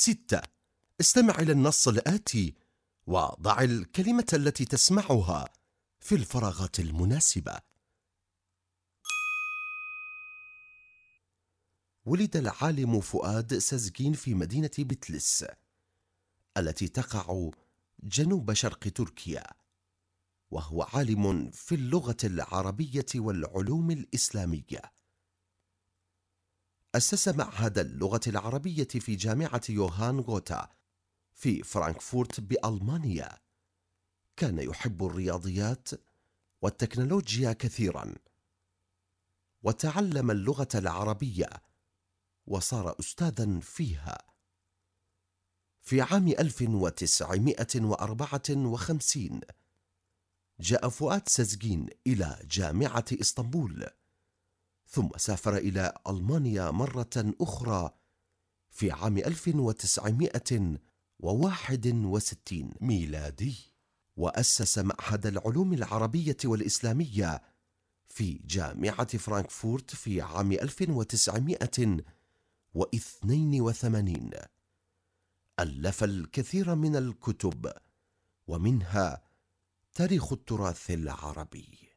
ستة. استمع إلى النص الآتي وضع الكلمة التي تسمعها في الفراغات المناسبة. ولد العالم فؤاد سزجين في مدينة بتلس التي تقع جنوب شرق تركيا وهو عالم في اللغة العربية والعلوم الإسلامية. أسس معهد اللغة العربية في جامعة يوهان غوتا في فرانكفورت بألمانيا. كان يحب الرياضيات والتكنولوجيا كثيرا. وتعلم اللغة العربية وصار أستاذا فيها. في عام 1954 جاء فؤاد سزجين إلى جامعة إسطنبول. ثم سافر إلى ألمانيا مرة أخرى في عام 1961 ميلادي وأسس معهد العلوم العربية والإسلامية في جامعة فرانكفورت في عام 1982 ألف الكثير من الكتب ومنها تاريخ التراث العربي.